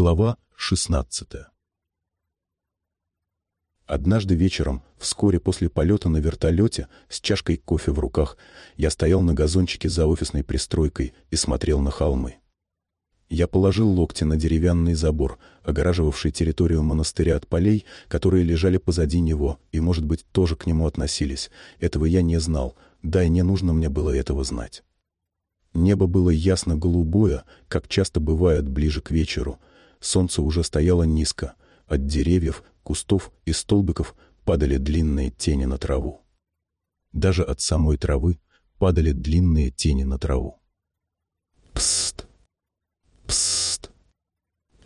Глава 16 Однажды вечером, вскоре после полета на вертолете, с чашкой кофе в руках, я стоял на газончике за офисной пристройкой и смотрел на холмы. Я положил локти на деревянный забор, огораживавший территорию монастыря от полей, которые лежали позади него и, может быть, тоже к нему относились. Этого я не знал, да и не нужно мне было этого знать. Небо было ясно-голубое, как часто бывает ближе к вечеру, Солнце уже стояло низко. От деревьев, кустов и столбиков падали длинные тени на траву. Даже от самой травы падали длинные тени на траву. Пст! Пст!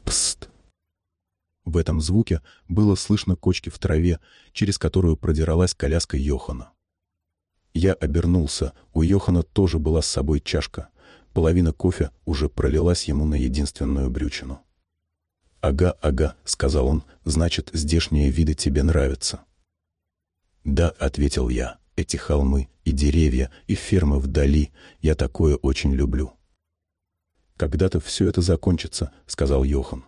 Пст! В этом звуке было слышно кочки в траве, через которую продиралась коляска Йохана. Я обернулся, у Йохана тоже была с собой чашка. Половина кофе уже пролилась ему на единственную брючину. «Ага, ага», — сказал он, — «значит, здешние виды тебе нравятся». «Да», — ответил я, — «эти холмы и деревья, и фермы вдали, я такое очень люблю». «Когда-то все это закончится», — сказал Йохан.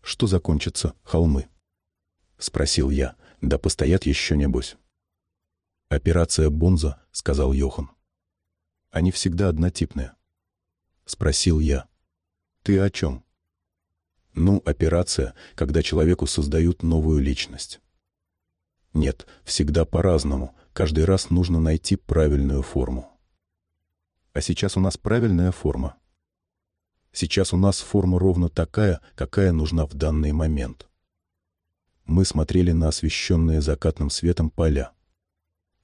«Что закончится, холмы?» — спросил я. «Да постоят еще небось». «Операция Бонза», — сказал Йохан. «Они всегда однотипные». Спросил я. «Ты о чем?» Ну, операция, когда человеку создают новую личность. Нет, всегда по-разному. Каждый раз нужно найти правильную форму. А сейчас у нас правильная форма. Сейчас у нас форма ровно такая, какая нужна в данный момент. Мы смотрели на освещенные закатным светом поля.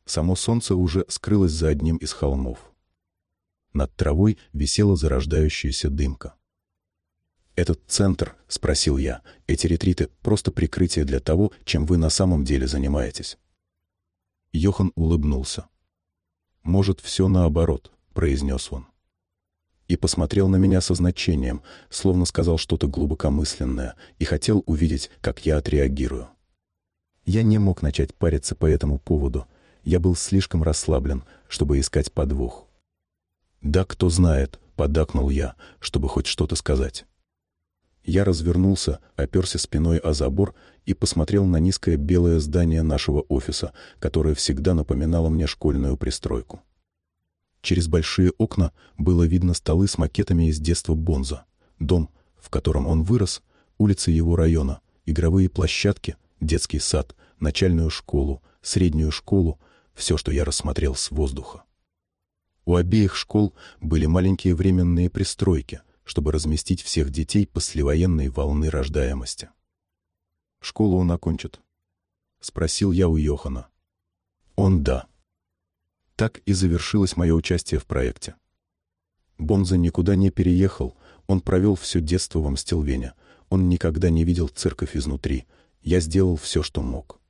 Само солнце уже скрылось за одним из холмов. Над травой висела зарождающаяся дымка. «Этот центр?» — спросил я. «Эти ретриты — просто прикрытие для того, чем вы на самом деле занимаетесь». Йохан улыбнулся. «Может, все наоборот», — произнес он. И посмотрел на меня со значением, словно сказал что-то глубокомысленное, и хотел увидеть, как я отреагирую. Я не мог начать париться по этому поводу. Я был слишком расслаблен, чтобы искать подвох. «Да, кто знает», — подакнул я, чтобы хоть что-то сказать. Я развернулся, оперся спиной о забор и посмотрел на низкое белое здание нашего офиса, которое всегда напоминало мне школьную пристройку. Через большие окна было видно столы с макетами из детства Бонза, дом, в котором он вырос, улицы его района, игровые площадки, детский сад, начальную школу, среднюю школу, все, что я рассмотрел с воздуха. У обеих школ были маленькие временные пристройки, чтобы разместить всех детей послевоенной волны рождаемости. «Школу он окончит?» — спросил я у Йохана. «Он да». Так и завершилось мое участие в проекте. Бонза никуда не переехал, он провел все детство в Амстелвене. Он никогда не видел церковь изнутри. Я сделал все, что мог.